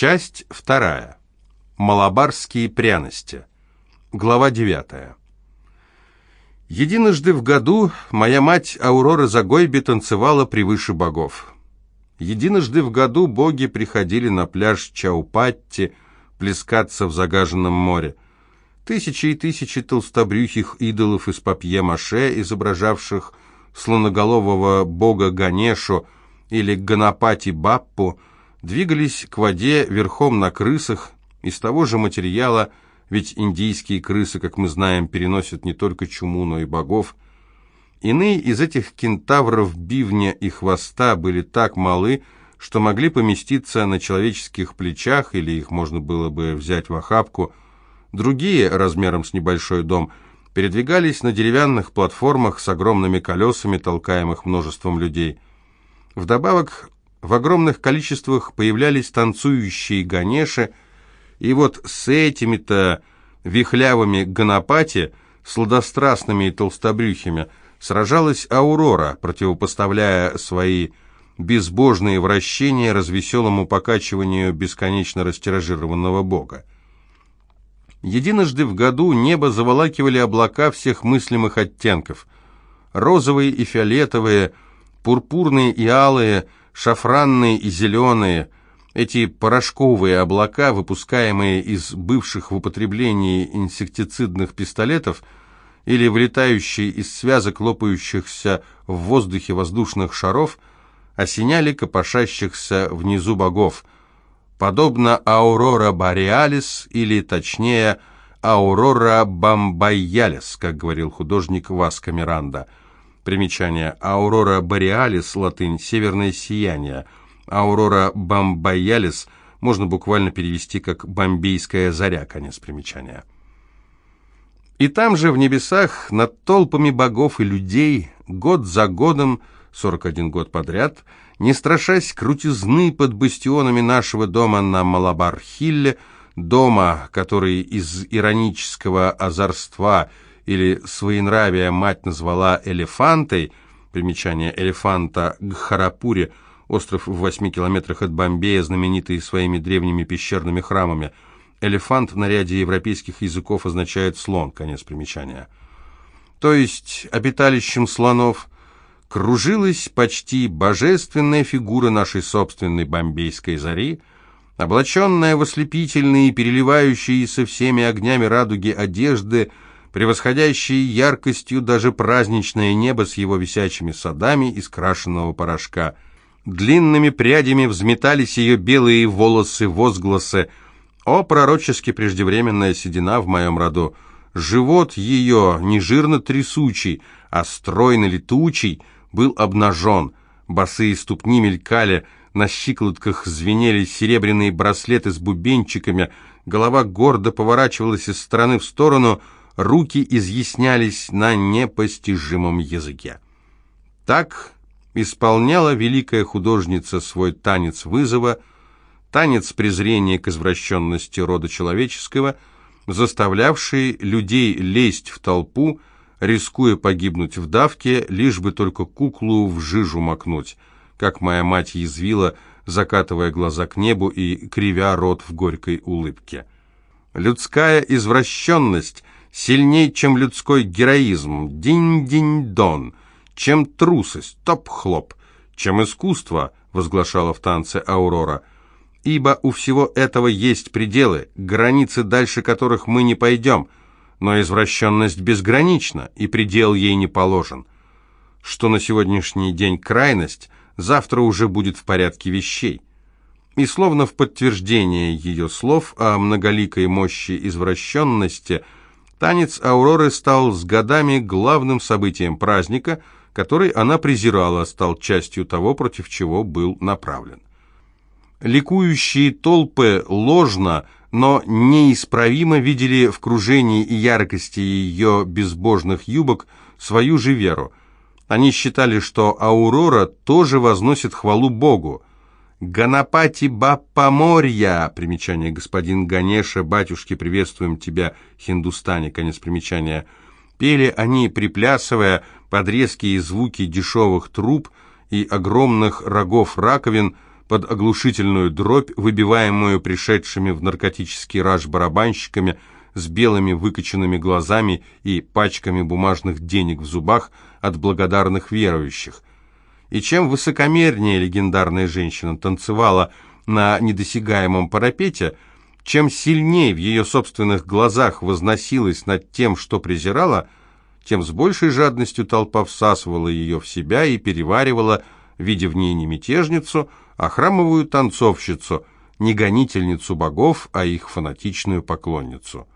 Часть вторая. Малабарские пряности. Глава девятая. Единожды в году моя мать Аурора Загойби танцевала превыше богов. Единожды в году боги приходили на пляж Чаупатти плескаться в загаженном море. Тысячи и тысячи толстобрюхих идолов из папье-маше, изображавших слоноголового бога Ганешу или Ганапати Баппу, двигались к воде верхом на крысах из того же материала, ведь индийские крысы, как мы знаем, переносят не только чуму, но и богов. Иные из этих кентавров бивня и хвоста были так малы, что могли поместиться на человеческих плечах, или их можно было бы взять в охапку. Другие, размером с небольшой дом, передвигались на деревянных платформах с огромными колесами, толкаемых множеством людей. Вдобавок, в огромных количествах появлялись танцующие ганеши, и вот с этими-то вихлявыми ганапати, сладострастными и толстобрюхими, сражалась Аурора, противопоставляя свои безбожные вращения развеселому покачиванию бесконечно растиражированного бога. Единожды в году небо заволакивали облака всех мыслимых оттенков. Розовые и фиолетовые, пурпурные и алые, шафранные и зеленые. Эти порошковые облака, выпускаемые из бывших в употреблении инсектицидных пистолетов или вылетающие из связок лопающихся в воздухе воздушных шаров, осеняли копошащихся внизу богов – подобно аурора бореалис, или точнее аурора бомбайялис, как говорил художник Васко Миранда. Примечание. Аурора бореалис, латынь, северное сияние. Аурора бомбайялис можно буквально перевести как «бомбейская заря», конец примечания. И там же, в небесах, над толпами богов и людей, год за годом, 41 год подряд, не страшась крутизны под бастионами нашего дома на Малабар-Хилле, дома, который из иронического озорства или своенравия мать назвала «элефантой», примечание «элефанта» Гхарапури, остров в восьми километрах от Бомбея, знаменитый своими древними пещерными храмами. Элефант в наряде европейских языков означает «слон», конец примечания. То есть обиталищем слонов – кружилась почти божественная фигура нашей собственной бомбейской зари, облаченная в ослепительные, переливающиеся всеми огнями радуги одежды, превосходящие яркостью даже праздничное небо с его висячими садами из крашеного порошка. Длинными прядями взметались ее белые волосы, возгласы «О, пророчески преждевременная седина в моем роду! Живот ее не жирно трясучий, а стройно летучий!» был обнажен, босые ступни мелькали, на щиколотках звенели серебряные браслеты с бубенчиками, голова гордо поворачивалась из стороны в сторону, руки изъяснялись на непостижимом языке. Так исполняла великая художница свой танец вызова, танец презрения к извращенности рода человеческого, заставлявший людей лезть в толпу, рискуя погибнуть в давке, лишь бы только куклу в жижу макнуть, как моя мать язвила, закатывая глаза к небу и кривя рот в горькой улыбке. Людская извращенность сильнее, чем людской героизм, динь-динь-дон, чем трусость, топ-хлоп, чем искусство, возглашала в танце Аурора. Ибо у всего этого есть пределы, границы, дальше которых мы не пойдем – но извращенность безгранична, и предел ей не положен. Что на сегодняшний день крайность, завтра уже будет в порядке вещей. И словно в подтверждение ее слов о многоликой мощи извращенности, танец Ауроры стал с годами главным событием праздника, который она презирала, стал частью того, против чего был направлен. Ликующие толпы ложно – но неисправимо видели в кружении и яркости ее безбожных юбок свою же веру. Они считали, что Аурора тоже возносит хвалу Богу. «Ганапати Баппа Морья!» Примечание «Господин Ганеша, батюшки, приветствуем тебя, Хиндустане!» Конец примечания. Пели они, приплясывая под резкие звуки дешевых труб и огромных рогов раковин, под оглушительную дробь, выбиваемую пришедшими в наркотический раж барабанщиками с белыми выкоченными глазами и пачками бумажных денег в зубах от благодарных верующих. И чем высокомернее легендарная женщина танцевала на недосягаемом парапете, чем сильнее в ее собственных глазах возносилась над тем, что презирала, тем с большей жадностью толпа всасывала ее в себя и переваривала, видя в ней не мятежницу, а храмовую танцовщицу, не гонительницу богов, а их фанатичную поклонницу.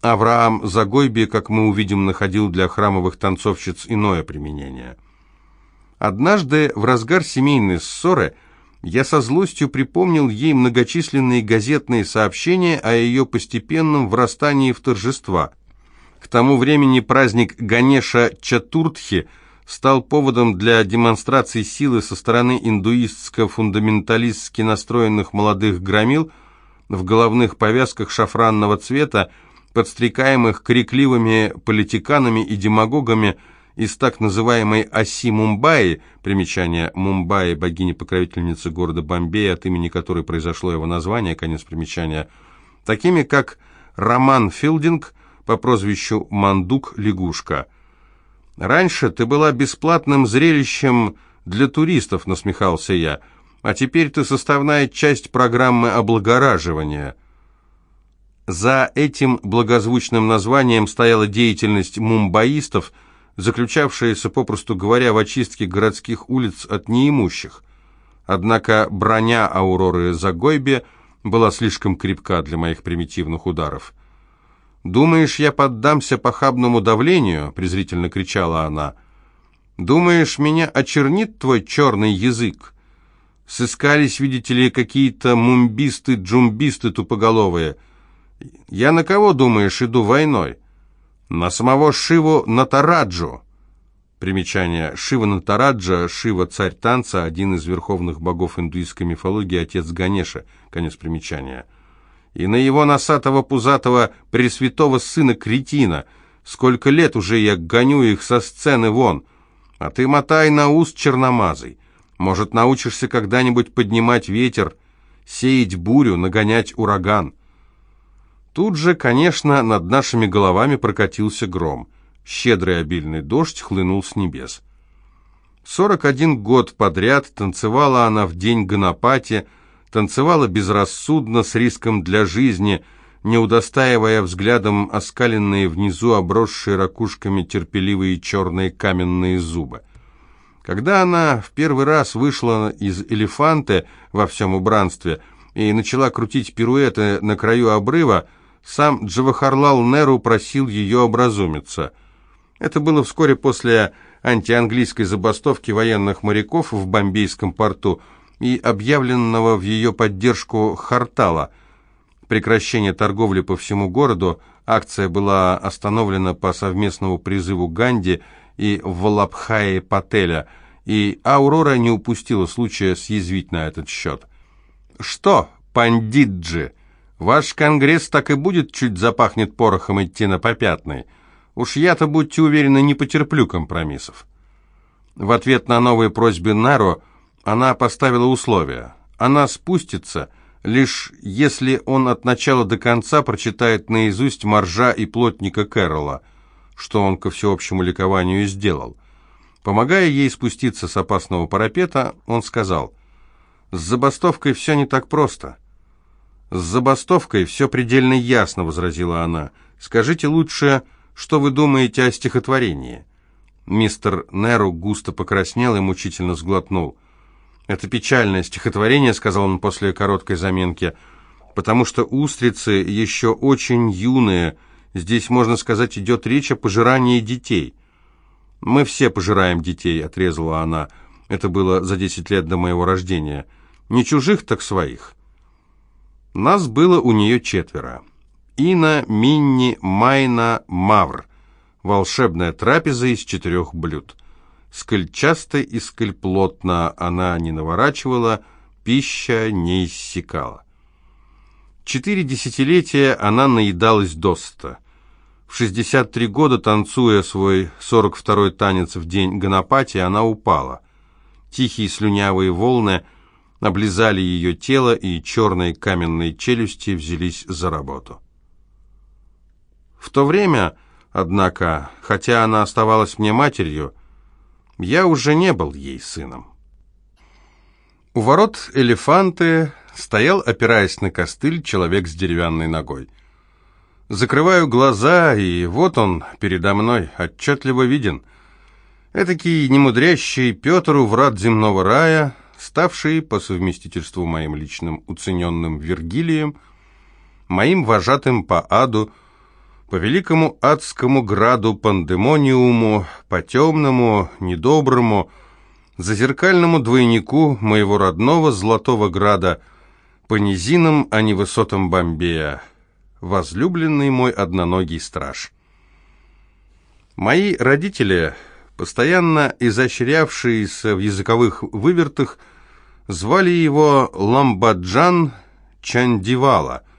Авраам Загойби, как мы увидим, находил для храмовых танцовщиц иное применение. Однажды, в разгар семейной ссоры, я со злостью припомнил ей многочисленные газетные сообщения о ее постепенном врастании в торжества. К тому времени праздник Ганеша Чатуртхи стал поводом для демонстраций силы со стороны индуистско-фундаменталистски настроенных молодых громил в головных повязках шафранного цвета, подстрекаемых крикливыми политиканами и демагогами из так называемой оси Мумбаи, примечание Мумбаи, богини-покровительницы города Бомбея, от имени которой произошло его название, конец примечания, такими как Роман Филдинг по прозвищу Мандук Лягушка. «Раньше ты была бесплатным зрелищем для туристов», — насмехался я, «а теперь ты составная часть программы облагораживания». За этим благозвучным названием стояла деятельность мумбаистов, заключавшаяся, попросту говоря, в очистке городских улиц от неимущих. Однако броня Ауроры Загойбе была слишком крепка для моих примитивных ударов. «Думаешь, я поддамся похабному давлению?» — презрительно кричала она. «Думаешь, меня очернит твой черный язык? Сыскались, видите ли, какие-то мумбисты-джумбисты тупоголовые». Я на кого, думаешь, иду войной? На самого Шиву Натараджу. Примечание. Шива Натараджа, Шива царь танца, один из верховных богов индуистской мифологии, отец Ганеша. Конец примечания. И на его носатого пузатого пресвятого сына Кретина. Сколько лет уже я гоню их со сцены вон. А ты мотай на уст черномазый. Может, научишься когда-нибудь поднимать ветер, сеять бурю, нагонять ураган. Тут же, конечно, над нашими головами прокатился гром. Щедрый обильный дождь хлынул с небес. Сорок один год подряд танцевала она в день Ганапати, танцевала безрассудно, с риском для жизни, не удостаивая взглядом оскаленные внизу обросшие ракушками терпеливые черные каменные зубы. Когда она в первый раз вышла из элефанта во всем убранстве и начала крутить пируэты на краю обрыва, сам Джавахарлал Неру просил ее образумиться. Это было вскоре после антианглийской забастовки военных моряков в Бомбейском порту и объявленного в ее поддержку Хартала. Прекращение торговли по всему городу, акция была остановлена по совместному призыву Ганди и Валабхаи Пателя, и Аурора не упустила случая съязвить на этот счет. «Что, пандиджи?» Ваш конгресс так и будет чуть запахнет порохом идти на попятный. Уж я-то, будьте уверены, не потерплю компромиссов. В ответ на новые просьбы Наро она поставила условия. Она спустится, лишь если он от начала до конца прочитает наизусть Маржа и плотника Кэрролла, что он ко всеобщему ликованию и сделал. Помогая ей спуститься с опасного парапета, он сказал, «С забастовкой все не так просто». «С забастовкой все предельно ясно», — возразила она. «Скажите лучше, что вы думаете о стихотворении?» Мистер Неру густо покраснел и мучительно сглотнул. «Это печальное стихотворение», — сказал он после короткой заминки, «потому что устрицы еще очень юные. Здесь, можно сказать, идет речь о пожирании детей». «Мы все пожираем детей», — отрезала она. Это было за десять лет до моего рождения. «Не чужих, так своих». Нас было у нее четверо. Ина, Минни, Майна, Мавр. Волшебная трапеза из четырех блюд. Сколь часто и сколь плотно она не наворачивала, пища не иссякала. Четыре десятилетия она наедалась досыта. В 63 года, танцуя свой 42-й танец в день Ганапати, она упала. Тихие слюнявые волны – облизали ее тело, и черные каменные челюсти взялись за работу. В то время, однако, хотя она оставалась мне матерью, я уже не был ей сыном. У ворот элефанты стоял, опираясь на костыль, человек с деревянной ногой. Закрываю глаза, и вот он передо мной, отчетливо виден. Этакий немудрящий Петр у врат земного рая, ставший по совместительству моим личным уцененным Вергилием, моим вожатым по аду, по великому адскому граду пандемониуму, по темному, недоброму, зазеркальному двойнику моего родного Золотого Града, по низинам, а не высотам Бомбея, возлюбленный мой одноногий страж. Мои родители, постоянно изощрявшиеся в языковых вывертах, звали его Ламбаджан Чандивала –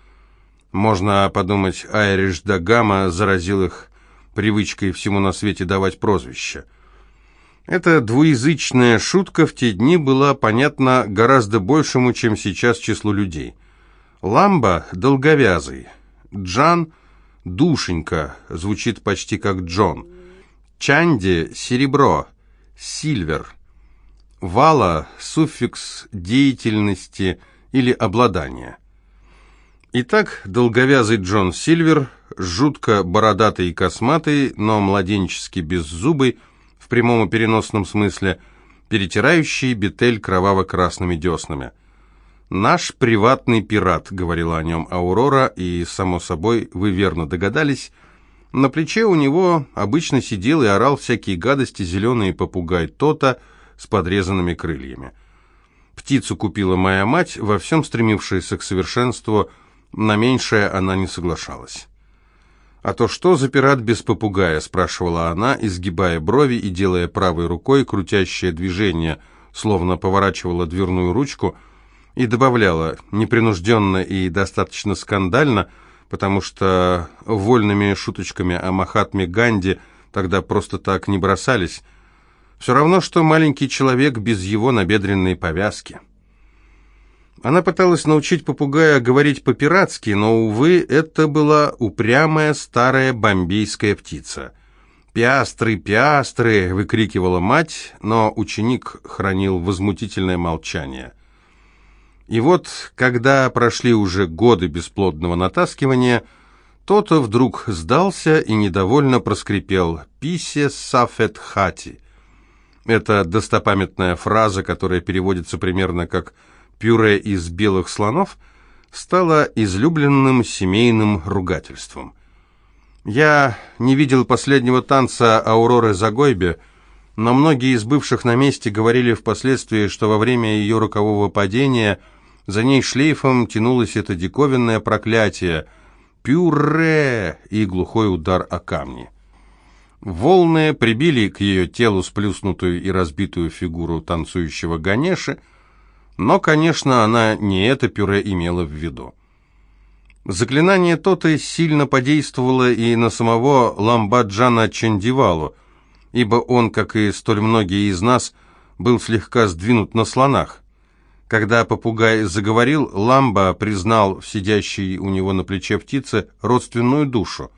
можно подумать, Айриш да Гамма заразил их привычкой всему на свете давать прозвища. Эта двуязычная шутка в те дни была понятна гораздо большему, чем сейчас числу людей. Ламба – долговязый, Джан – душенька, звучит почти как Джон, Чанди – серебро, сильвер, Вала – суффикс деятельности или обладания. Итак, долговязый Джон Сильвер, жутко бородатый и косматый, но младенчески беззубый, в прямом и переносном смысле, перетирающий бетель кроваво-красными деснами. «Наш приватный пират», — говорила о нем Аурора, и, само собой, вы верно догадались, на плече у него обычно сидел и орал всякие гадости зеленый попугай Тота с подрезанными крыльями. Птицу купила моя мать, во всем стремившаяся к совершенству — на меньшее она не соглашалась. «А то что за пират без попугая?» – спрашивала она, изгибая брови и делая правой рукой крутящее движение, словно поворачивала дверную ручку, и добавляла непринужденно и достаточно скандально, потому что вольными шуточками о Махатме Ганди тогда просто так не бросались. Все равно, что маленький человек без его набедренной повязки. Она пыталась научить попугая говорить по-пиратски, но, увы, это была упрямая старая бомбейская птица. «Пиастры, пиастры!» — выкрикивала мать, но ученик хранил возмутительное молчание. И вот, когда прошли уже годы бесплодного натаскивания, тот вдруг сдался и недовольно проскрипел «Писе сафет хати». Это достопамятная фраза, которая переводится примерно как «Писе пюре из белых слонов стало излюбленным семейным ругательством. Я не видел последнего танца Ауроры Загойбе, но многие из бывших на месте говорили впоследствии, что во время ее рокового падения за ней шлейфом тянулось это диковинное проклятие «Пюре!» и глухой удар о камни. Волны прибили к ее телу сплюснутую и разбитую фигуру танцующего Ганеши, но, конечно, она не это пюре имела в виду. Заклинание Тоты сильно подействовало и на самого Ламбаджана Чандивалу, ибо он, как и столь многие из нас, был слегка сдвинут на слонах. Когда попугай заговорил, Ламба признал в сидящей у него на плече птице родственную душу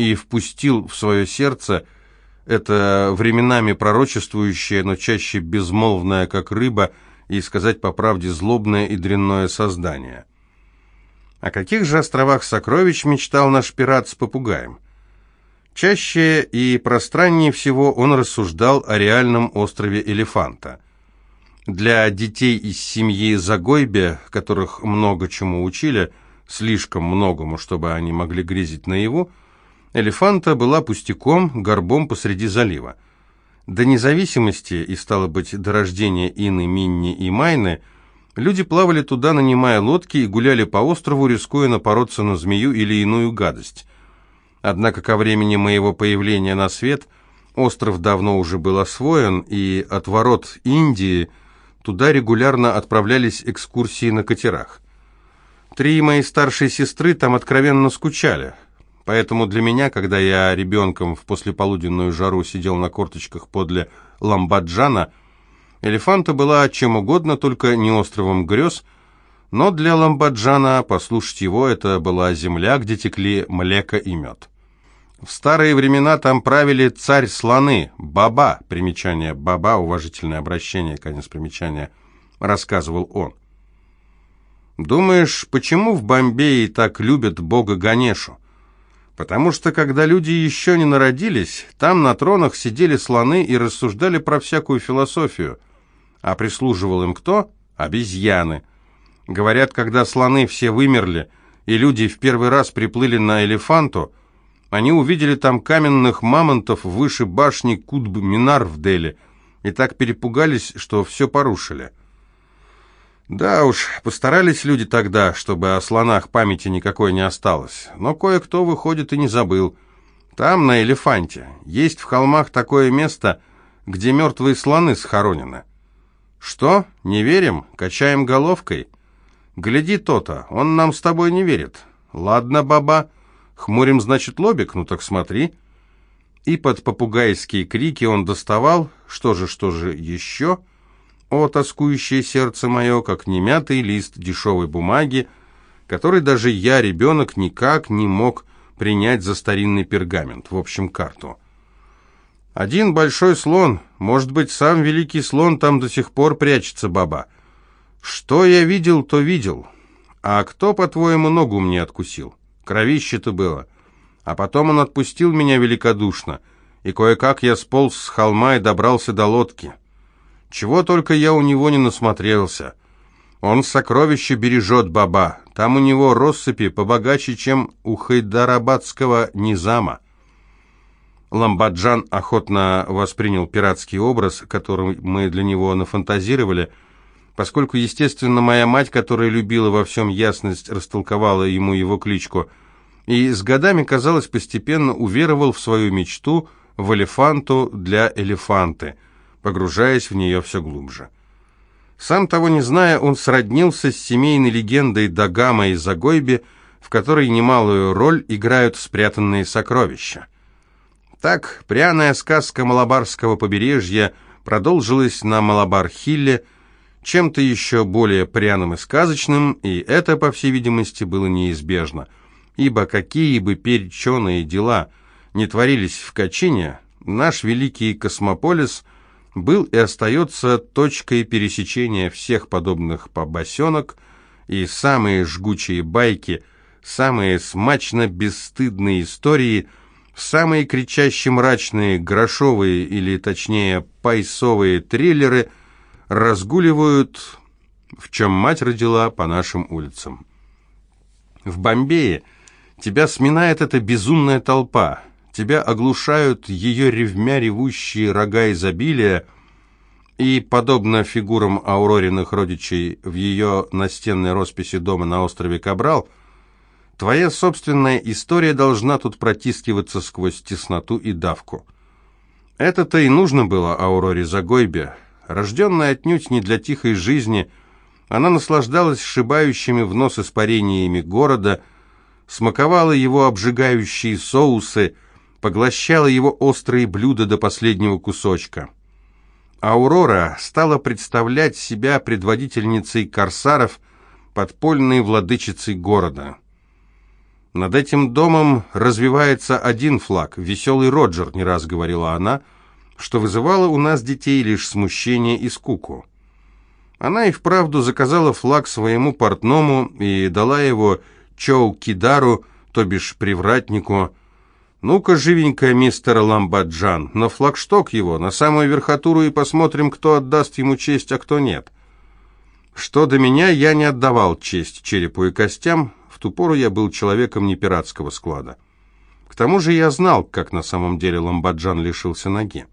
и впустил в свое сердце это временами пророчествующее, но чаще безмолвное, как рыба, и, сказать по правде, злобное и дрянное создание. О каких же островах сокровищ мечтал наш пират с попугаем? Чаще и пространнее всего он рассуждал о реальном острове Элефанта. Для детей из семьи Загойбе, которых много чему учили, слишком многому, чтобы они могли грезить наяву, Элефанта была пустяком, горбом посреди залива. До независимости и, стало быть, до рождения Ины, Минни и Майны, люди плавали туда, нанимая лодки, и гуляли по острову, рискуя напороться на змею или иную гадость. Однако ко времени моего появления на свет остров давно уже был освоен, и от ворот Индии туда регулярно отправлялись экскурсии на катерах. Три мои старшие сестры там откровенно скучали – Поэтому для меня, когда я ребенком в послеполуденную жару сидел на корточках подле ламбаджана, Элефанта была чем угодно, только не островом грез, но для Ламбаджана, послушать его, это была земля, где текли млека и мед. В старые времена там правили царь-слоны, баба, примечание баба, уважительное обращение, конец примечания, рассказывал он. Думаешь, почему в Бомбее так любят бога Ганешу? Потому что, когда люди еще не народились, там на тронах сидели слоны и рассуждали про всякую философию. А прислуживал им кто? Обезьяны. Говорят, когда слоны все вымерли, и люди в первый раз приплыли на элефанту, они увидели там каменных мамонтов выше башни Кутб-Минар в Дели, и так перепугались, что все порушили. Да уж, постарались люди тогда, чтобы о слонах памяти никакой не осталось. Но кое-кто, выходит, и не забыл. Там, на Элефанте, есть в холмах такое место, где мертвые слоны схоронены. Что, не верим? Качаем головкой? Гляди то-то, он нам с тобой не верит. Ладно, баба, хмурим, значит, лобик, ну так смотри. И под попугайские крики он доставал, что же, что же еще о, тоскующее сердце мое, как немятый лист дешевой бумаги, который даже я, ребенок, никак не мог принять за старинный пергамент, в общем, карту. Один большой слон, может быть, сам великий слон там до сих пор прячется, баба. Что я видел, то видел. А кто, по-твоему, ногу мне откусил? Кровище-то было. А потом он отпустил меня великодушно, и кое-как я сполз с холма и добрался до лодки. Чего только я у него не насмотрелся. Он сокровища бережет, баба. Там у него россыпи побогаче, чем у хайдарабадского низама. Ламбаджан охотно воспринял пиратский образ, который мы для него нафантазировали, поскольку, естественно, моя мать, которая любила во всем ясность, растолковала ему его кличку, и с годами, казалось, постепенно уверовал в свою мечту в элефанту для элефанты — погружаясь в нее все глубже. Сам того не зная, он сроднился с семейной легендой Дагама и Загойби, в которой немалую роль играют спрятанные сокровища. Так, пряная сказка Малабарского побережья продолжилась на Малабар-Хилле, чем-то еще более пряным и сказочным, и это, по всей видимости, было неизбежно, ибо какие бы переченые дела не творились в Качине, наш великий космополис – был и остается точкой пересечения всех подобных побосенок, и самые жгучие байки, самые смачно-бесстыдные истории, самые кричаще мрачные грошовые или, точнее, пайсовые триллеры разгуливают, в чем мать родила по нашим улицам. В Бомбее тебя сминает эта безумная толпа, тебя оглушают ее ревмя ревущие рога изобилия, и, подобно фигурам Аурориных родичей в ее настенной росписи дома на острове Кабрал, твоя собственная история должна тут протискиваться сквозь тесноту и давку. Это-то и нужно было Ауроре Загойбе. Рожденная отнюдь не для тихой жизни, она наслаждалась сшибающими в нос испарениями города, смаковала его обжигающие соусы, поглощала его острые блюда до последнего кусочка. Аурора стала представлять себя предводительницей корсаров, подпольной владычицей города. Над этим домом развивается один флаг, веселый Роджер, не раз говорила она, что вызывало у нас детей лишь смущение и скуку. Она и вправду заказала флаг своему портному и дала его Чоу Кидару, то бишь привратнику, «Ну-ка, живенькая мистер Ламбаджан, на флагшток его, на самую верхотуру и посмотрим, кто отдаст ему честь, а кто нет». Что до меня, я не отдавал честь черепу и костям, в ту пору я был человеком не пиратского склада. К тому же я знал, как на самом деле Ламбаджан лишился ноги.